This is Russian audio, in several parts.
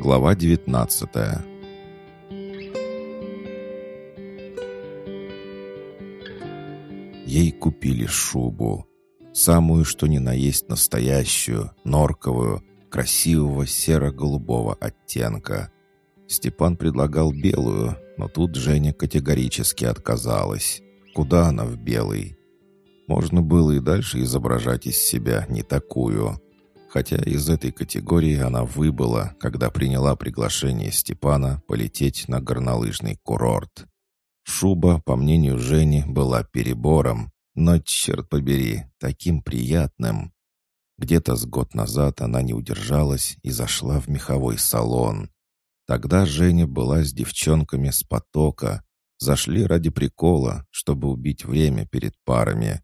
Глава 19 Ей купили шубу. Самую, что ни на есть настоящую, норковую, красивого серо-голубого оттенка. Степан предлагал белую, но тут Женя категорически отказалась. Куда она в белый? Можно было и дальше изображать из себя не такую. Хотя из этой категории она выбыла, когда приняла приглашение Степана полететь на горнолыжный курорт. Шуба, по мнению Жени, была перебором, но, черт побери, таким приятным. Где-то с год назад она не удержалась и зашла в меховой салон. Тогда Женя была с девчонками с потока. Зашли ради прикола, чтобы убить время перед парами.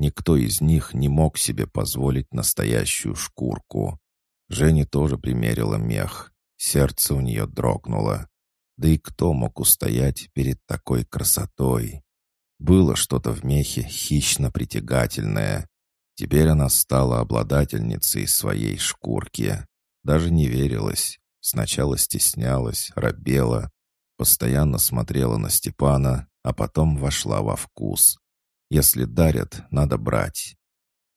Никто из них не мог себе позволить настоящую шкурку. Женя тоже примерила мех. Сердце у нее дрогнуло. Да и кто мог устоять перед такой красотой? Было что-то в мехе хищно притягательное. Теперь она стала обладательницей своей шкурки. Даже не верилась. Сначала стеснялась, робела, постоянно смотрела на Степана, а потом вошла во вкус. Если дарят, надо брать.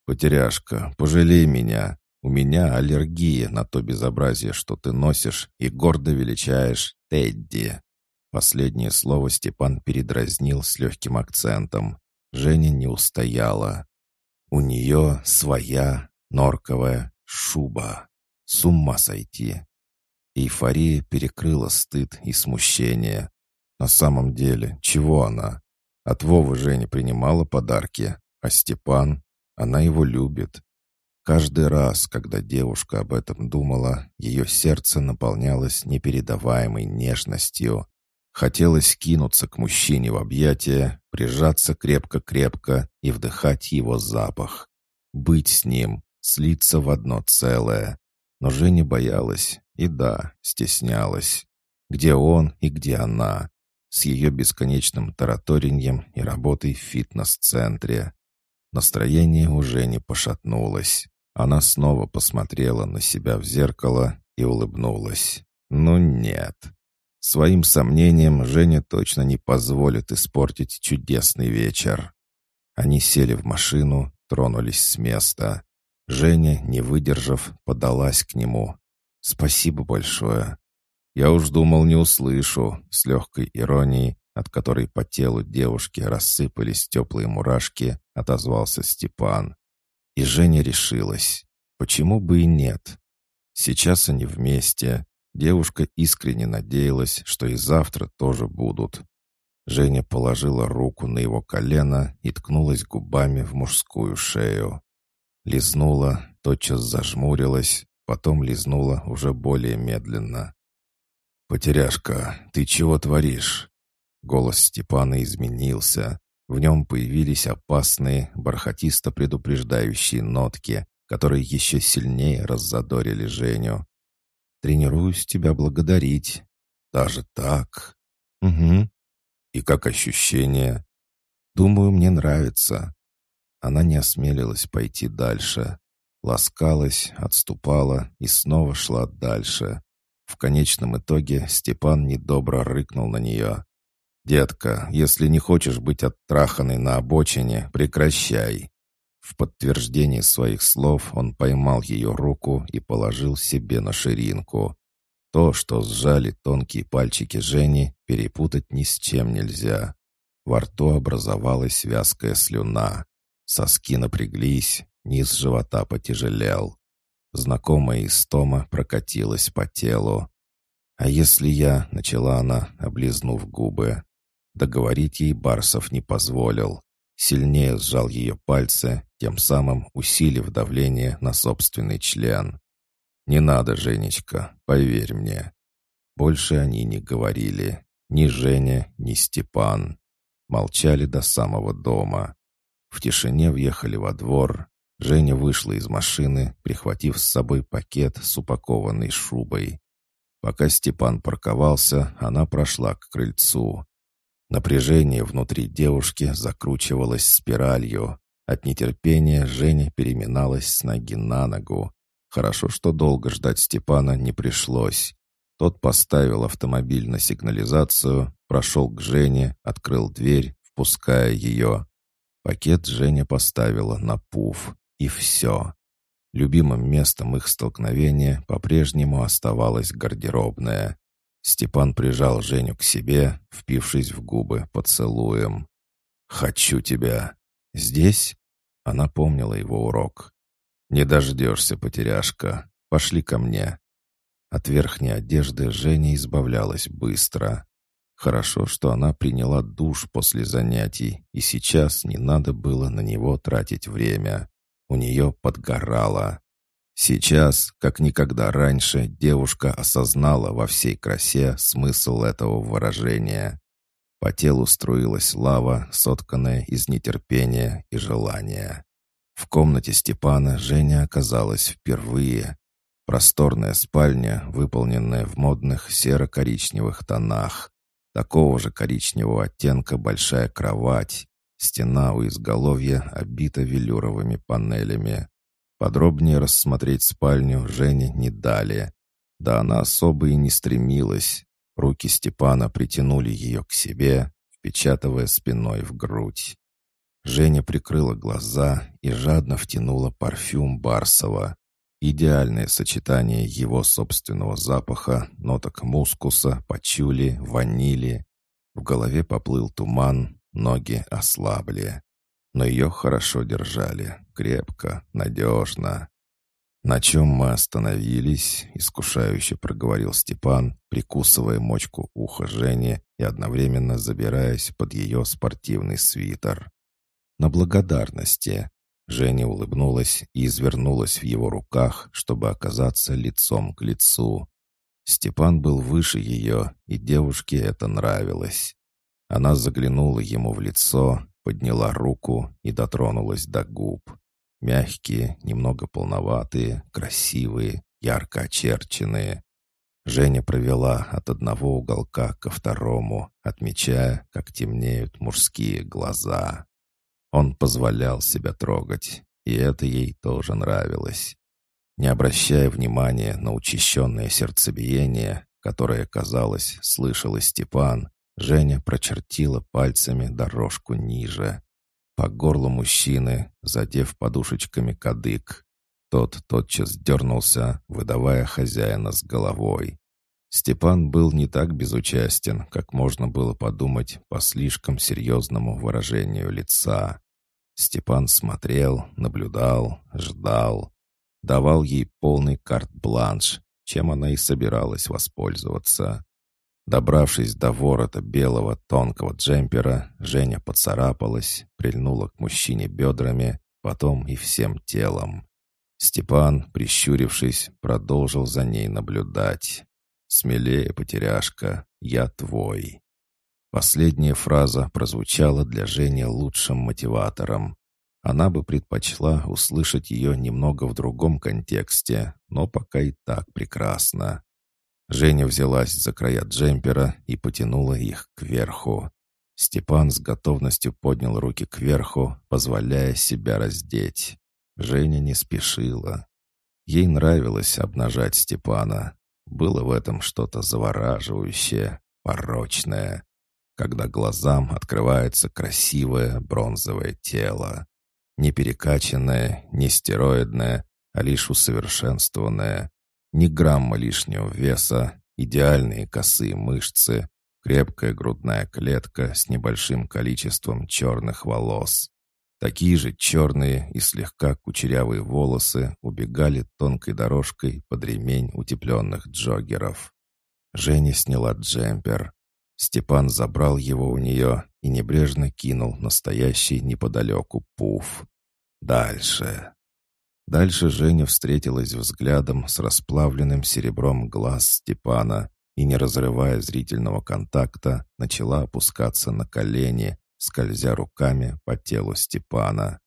«Потеряшка, пожалей меня. У меня аллергия на то безобразие, что ты носишь и гордо величаешь Тедди». Последнее слово Степан передразнил с легким акцентом. Женя не устояла. У нее своя норковая шуба. С ума сойти. Эйфория перекрыла стыд и смущение. На самом деле, чего она? От Вовы Женя принимала подарки, а Степан, она его любит. Каждый раз, когда девушка об этом думала, ее сердце наполнялось непередаваемой нежностью. Хотелось кинуться к мужчине в объятия, прижаться крепко-крепко и вдыхать его запах. Быть с ним, слиться в одно целое. Но Женя боялась и, да, стеснялась. Где он и где она? С ее бесконечным таратореньем и работой в фитнес-центре. Настроение уже не пошатнулось. Она снова посмотрела на себя в зеркало и улыбнулась. «Ну нет». Своим сомнением Женя точно не позволит испортить чудесный вечер. Они сели в машину, тронулись с места. Женя, не выдержав, подалась к нему. «Спасибо большое. «Я уж думал, не услышу», — с легкой иронией, от которой по телу девушки рассыпались теплые мурашки, отозвался Степан. И Женя решилась. Почему бы и нет? Сейчас они вместе. Девушка искренне надеялась, что и завтра тоже будут. Женя положила руку на его колено и ткнулась губами в мужскую шею. Лизнула, тотчас зажмурилась, потом лизнула уже более медленно. «Потеряшка, ты чего творишь?» Голос Степана изменился. В нем появились опасные, бархатисто предупреждающие нотки, которые еще сильнее раззадорили Женю. «Тренируюсь тебя благодарить». «Даже так?» «Угу». «И как ощущение?» «Думаю, мне нравится». Она не осмелилась пойти дальше. Ласкалась, отступала и снова шла дальше. В конечном итоге Степан недобро рыкнул на нее. «Детка, если не хочешь быть оттраханной на обочине, прекращай». В подтверждение своих слов он поймал ее руку и положил себе на ширинку. То, что сжали тонкие пальчики Жени, перепутать ни с чем нельзя. Во рту образовалась вязкая слюна. Соски напряглись, низ живота потяжелел. Знакомая истома прокатилась по телу. «А если я...» — начала она, облизнув губы. Договорить ей Барсов не позволил. Сильнее сжал ее пальцы, тем самым усилив давление на собственный член. «Не надо, Женечка, поверь мне». Больше они не говорили. Ни Женя, ни Степан. Молчали до самого дома. В тишине въехали во двор, Женя вышла из машины, прихватив с собой пакет с упакованной шубой. Пока Степан парковался, она прошла к крыльцу. Напряжение внутри девушки закручивалось спиралью. От нетерпения Женя переминалась с ноги на ногу. Хорошо, что долго ждать Степана не пришлось. Тот поставил автомобиль на сигнализацию, прошел к Жене, открыл дверь, впуская ее. Пакет Женя поставила на пуф, и все. Любимым местом их столкновения по-прежнему оставалась гардеробная. Степан прижал Женю к себе, впившись в губы поцелуем. «Хочу тебя!» «Здесь?» Она помнила его урок. «Не дождешься, потеряшка. Пошли ко мне». От верхней одежды Женя избавлялась быстро. Хорошо, что она приняла душ после занятий, и сейчас не надо было на него тратить время. У нее подгорало. Сейчас, как никогда раньше, девушка осознала во всей красе смысл этого выражения. По телу струилась лава, сотканная из нетерпения и желания. В комнате Степана Женя оказалась впервые. Просторная спальня, выполненная в модных серо-коричневых тонах. Такого же коричневого оттенка большая кровать. Стена у изголовья обита велюровыми панелями. Подробнее рассмотреть спальню Жене не дали. Да она особо и не стремилась. Руки Степана притянули ее к себе, впечатывая спиной в грудь. Женя прикрыла глаза и жадно втянула парфюм Барсова. Идеальное сочетание его собственного запаха, ноток мускуса, пачули, ванили. В голове поплыл туман, ноги ослабли. Но ее хорошо держали, крепко, надежно. «На чем мы остановились?» — искушающе проговорил Степан, прикусывая мочку уха Жени и одновременно забираясь под ее спортивный свитер. «На благодарности», Женя улыбнулась и извернулась в его руках, чтобы оказаться лицом к лицу. Степан был выше ее, и девушке это нравилось. Она заглянула ему в лицо, подняла руку и дотронулась до губ. Мягкие, немного полноватые, красивые, ярко очерченные. Женя провела от одного уголка ко второму, отмечая, как темнеют мужские глаза. Он позволял себя трогать, и это ей тоже нравилось. Не обращая внимания на учащенное сердцебиение, которое, казалось, слышал Степан, Женя прочертила пальцами дорожку ниже. По горлу мужчины, задев подушечками кадык. Тот тотчас дернулся, выдавая хозяина с головой. Степан был не так безучастен, как можно было подумать по слишком серьезному выражению лица. Степан смотрел, наблюдал, ждал. Давал ей полный карт-бланш, чем она и собиралась воспользоваться. Добравшись до ворота белого тонкого джемпера, Женя поцарапалась, прильнула к мужчине бедрами, потом и всем телом. Степан, прищурившись, продолжил за ней наблюдать. «Смелее, потеряшка, я твой». Последняя фраза прозвучала для Жени лучшим мотиватором. Она бы предпочла услышать ее немного в другом контексте, но пока и так прекрасно. Женя взялась за края джемпера и потянула их кверху. Степан с готовностью поднял руки кверху, позволяя себя раздеть. Женя не спешила. Ей нравилось обнажать Степана. Было в этом что-то завораживающее, порочное, когда глазам открывается красивое бронзовое тело. Не перекачанное, не стероидное, а лишь усовершенствованное. Ни грамма лишнего веса, идеальные косые мышцы, крепкая грудная клетка с небольшим количеством черных волос. Такие же черные и слегка кучерявые волосы убегали тонкой дорожкой под ремень утепленных джоггеров. Женя сняла джемпер. Степан забрал его у нее и небрежно кинул настоящий неподалеку пуф. Дальше. Дальше Женя встретилась взглядом с расплавленным серебром глаз Степана и, не разрывая зрительного контакта, начала опускаться на колени, скользя руками по телу Степана.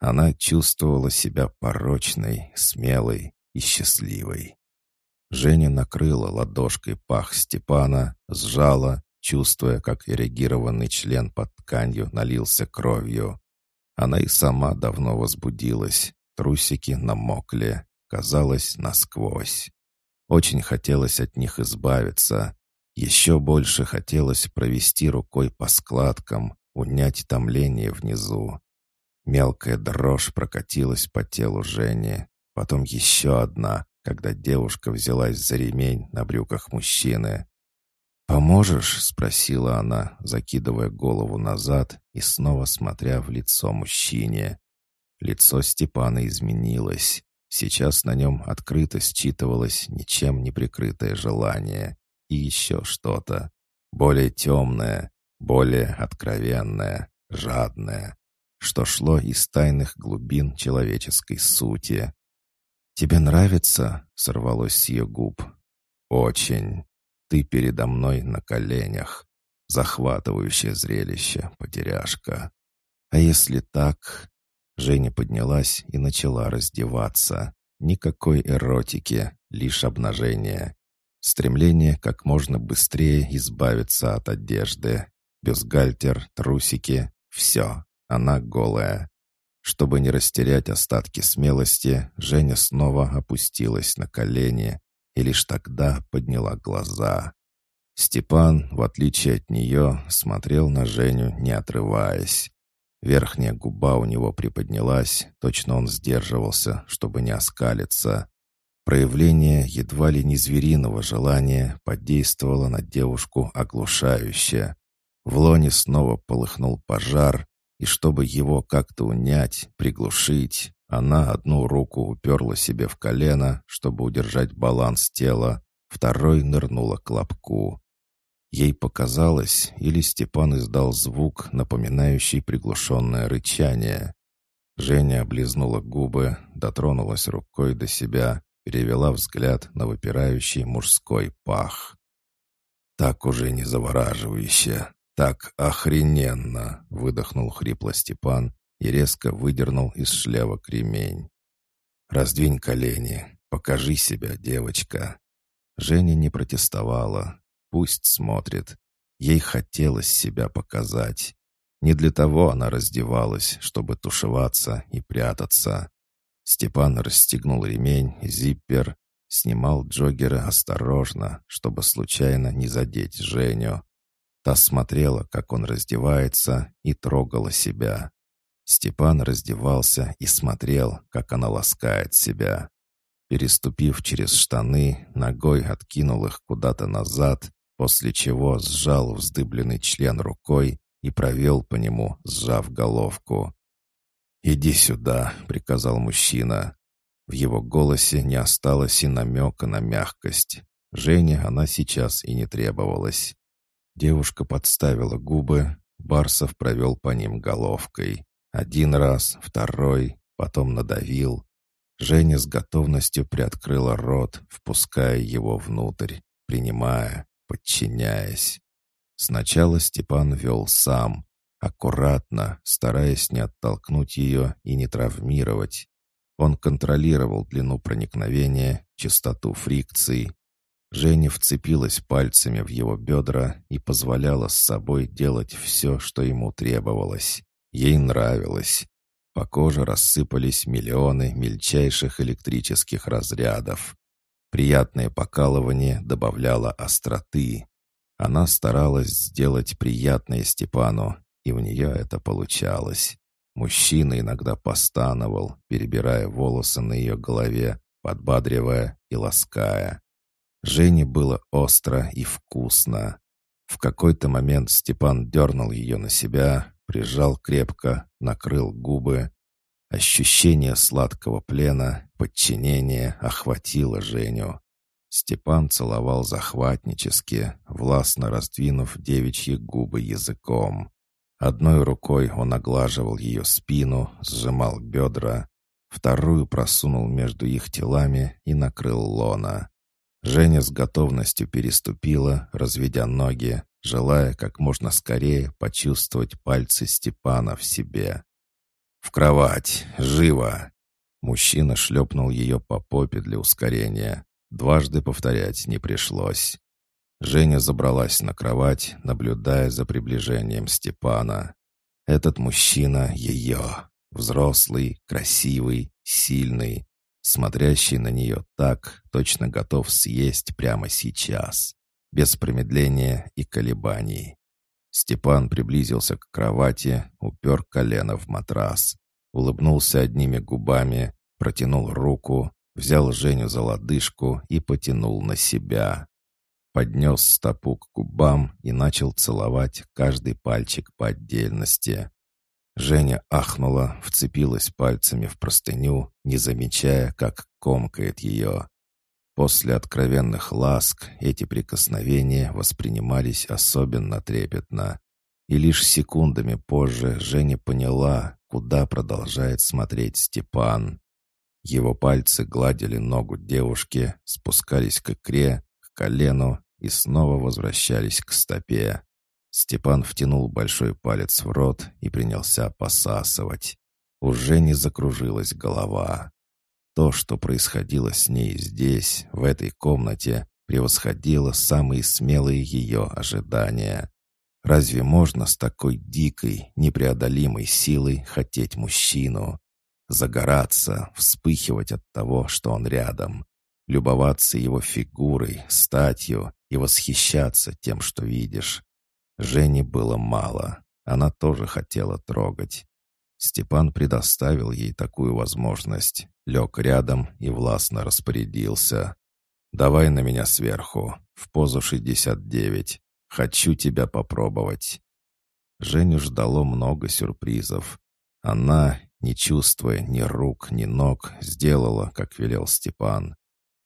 Она чувствовала себя порочной, смелой и счастливой. Женя накрыла ладошкой пах Степана, сжала, чувствуя, как эрегированный член под тканью налился кровью. Она и сама давно возбудилась, трусики намокли, казалось, насквозь. Очень хотелось от них избавиться. Еще больше хотелось провести рукой по складкам, унять томление внизу. Мелкая дрожь прокатилась по телу Жени. Потом еще одна, когда девушка взялась за ремень на брюках мужчины. «Поможешь?» — спросила она, закидывая голову назад и снова смотря в лицо мужчине. Лицо Степана изменилось. Сейчас на нем открыто считывалось ничем не прикрытое желание. И еще что-то. Более темное, более откровенное, жадное, что шло из тайных глубин человеческой сути. «Тебе нравится?» — сорвалось с ее губ. «Очень. Ты передо мной на коленях. Захватывающее зрелище, потеряшка. А если так...» Женя поднялась и начала раздеваться. Никакой эротики, лишь обнажение. Стремление как можно быстрее избавиться от одежды. Бюстгальтер, трусики — все. Она голая. Чтобы не растерять остатки смелости, Женя снова опустилась на колени и лишь тогда подняла глаза. Степан, в отличие от нее, смотрел на Женю, не отрываясь. Верхняя губа у него приподнялась, точно он сдерживался, чтобы не оскалиться. Проявление едва ли не звериного желания подействовало на девушку оглушающе. В лоне снова полыхнул пожар, и чтобы его как-то унять, приглушить, она одну руку уперла себе в колено, чтобы удержать баланс тела, второй нырнула к лобку. Ей показалось, или Степан издал звук, напоминающий приглушенное рычание. Женя облизнула губы, дотронулась рукой до себя, перевела взгляд на выпирающий мужской пах. Так уже не завораживающе, «Так охрененно!» — выдохнул хрипло Степан и резко выдернул из шлева кремень. «Раздвинь колени, покажи себя, девочка!» Женя не протестовала. Пусть смотрит. Ей хотелось себя показать. Не для того она раздевалась, чтобы тушеваться и прятаться. Степан расстегнул ремень, зиппер, снимал джоггеры осторожно, чтобы случайно не задеть Женю. Та смотрела, как он раздевается, и трогала себя. Степан раздевался и смотрел, как она ласкает себя. Переступив через штаны, ногой откинул их куда-то назад, после чего сжал вздыбленный член рукой и провел по нему, сжав головку. «Иди сюда», — приказал мужчина. В его голосе не осталось и намека на мягкость. Жене она сейчас и не требовалась. Девушка подставила губы, Барсов провел по ним головкой. Один раз, второй, потом надавил. Женя с готовностью приоткрыла рот, впуская его внутрь, принимая, подчиняясь. Сначала Степан вел сам, аккуратно, стараясь не оттолкнуть ее и не травмировать. Он контролировал длину проникновения, частоту фрикций, Женя вцепилась пальцами в его бедра и позволяла с собой делать все, что ему требовалось. Ей нравилось. По коже рассыпались миллионы мельчайших электрических разрядов. Приятное покалывание добавляло остроты. Она старалась сделать приятное Степану, и у нее это получалось. Мужчина иногда постановал, перебирая волосы на ее голове, подбадривая и лаская. Жене было остро и вкусно. В какой-то момент Степан дернул ее на себя, прижал крепко, накрыл губы. Ощущение сладкого плена, подчинения охватило Женю. Степан целовал захватнически, властно раздвинув девичьи губы языком. Одной рукой он оглаживал ее спину, сжимал бедра, вторую просунул между их телами и накрыл лона. Женя с готовностью переступила, разведя ноги, желая как можно скорее почувствовать пальцы Степана в себе. «В кровать! Живо!» Мужчина шлепнул ее по попе для ускорения. Дважды повторять не пришлось. Женя забралась на кровать, наблюдая за приближением Степана. Этот мужчина — ее. Взрослый, красивый, сильный. смотрящий на нее так, точно готов съесть прямо сейчас, без промедления и колебаний. Степан приблизился к кровати, упер колено в матрас, улыбнулся одними губами, протянул руку, взял Женю за лодыжку и потянул на себя. Поднес стопу к губам и начал целовать каждый пальчик по отдельности. Женя ахнула, вцепилась пальцами в простыню, не замечая, как комкает ее. После откровенных ласк эти прикосновения воспринимались особенно трепетно. И лишь секундами позже Женя поняла, куда продолжает смотреть Степан. Его пальцы гладили ногу девушки, спускались к икре, к колену и снова возвращались к стопе. Степан втянул большой палец в рот и принялся посасывать. Уже не закружилась голова. То, что происходило с ней здесь, в этой комнате, превосходило самые смелые ее ожидания. Разве можно с такой дикой, непреодолимой силой хотеть мужчину? Загораться, вспыхивать от того, что он рядом, любоваться его фигурой, статью и восхищаться тем, что видишь. Жене было мало, она тоже хотела трогать. Степан предоставил ей такую возможность, лег рядом и властно распорядился. «Давай на меня сверху, в позу 69. Хочу тебя попробовать». Женю ждало много сюрпризов. Она, не чувствуя ни рук, ни ног, сделала, как велел Степан.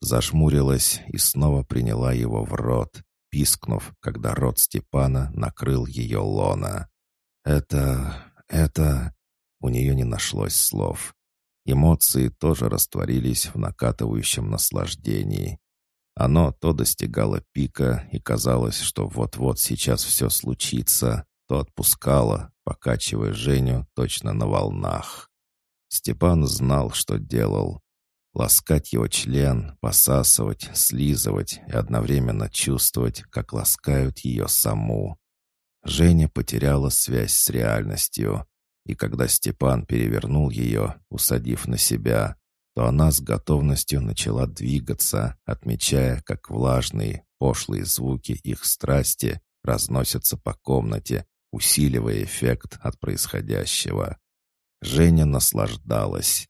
Зашмурилась и снова приняла его в рот, пискнув, когда рот Степана накрыл ее лона. «Это... это...» У нее не нашлось слов. Эмоции тоже растворились в накатывающем наслаждении. Оно то достигало пика, и казалось, что вот-вот сейчас все случится, то отпускало, покачивая Женю точно на волнах. Степан знал, что делал. Ласкать его член, посасывать, слизывать и одновременно чувствовать, как ласкают ее саму. Женя потеряла связь с реальностью, и когда Степан перевернул ее, усадив на себя, то она с готовностью начала двигаться, отмечая, как влажные, пошлые звуки их страсти разносятся по комнате, усиливая эффект от происходящего. Женя наслаждалась.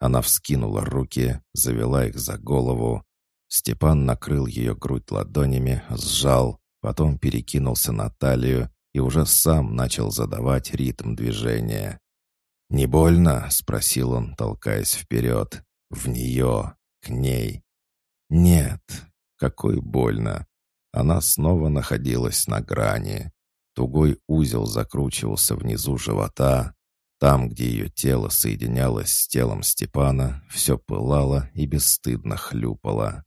Она вскинула руки, завела их за голову. Степан накрыл ее грудь ладонями, сжал, потом перекинулся на талию и уже сам начал задавать ритм движения. «Не больно?» — спросил он, толкаясь вперед. «В нее, к ней». «Нет, какой больно». Она снова находилась на грани. Тугой узел закручивался внизу живота. Там, где ее тело соединялось с телом Степана, все пылало и бесстыдно хлюпало.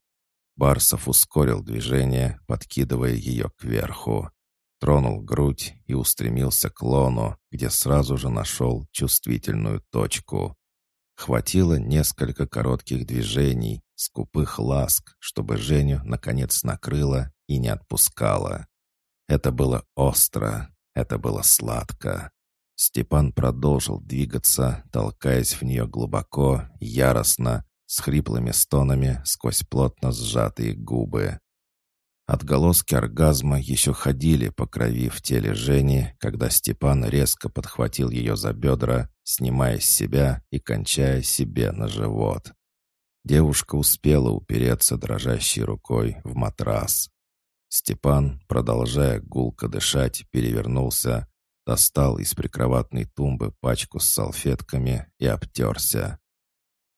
Барсов ускорил движение, подкидывая ее кверху тронул грудь и устремился к лону, где сразу же нашел чувствительную точку. Хватило несколько коротких движений, скупых ласк, чтобы Женю наконец накрыло и не отпускало. Это было остро, это было сладко. Степан продолжил двигаться, толкаясь в нее глубоко, яростно, с хриплыми стонами сквозь плотно сжатые губы. Отголоски оргазма еще ходили по крови в теле Жени, когда Степан резко подхватил ее за бедра, снимая с себя и кончая себе на живот. Девушка успела упереться дрожащей рукой в матрас. Степан, продолжая гулко дышать, перевернулся, достал из прикроватной тумбы пачку с салфетками и обтерся.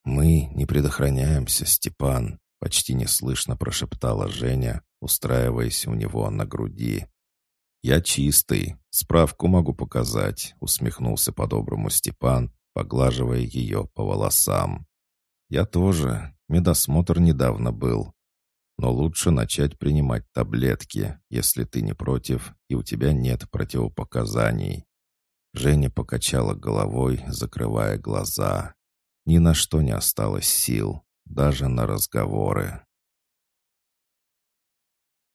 «Мы не предохраняемся, Степан», — почти неслышно прошептала Женя, устраиваясь у него на груди. «Я чистый, справку могу показать», — усмехнулся по-доброму Степан, поглаживая ее по волосам. «Я тоже. Медосмотр недавно был. Но лучше начать принимать таблетки, если ты не против и у тебя нет противопоказаний». Женя покачала головой, закрывая глаза. Ни на что не осталось сил, даже на разговоры.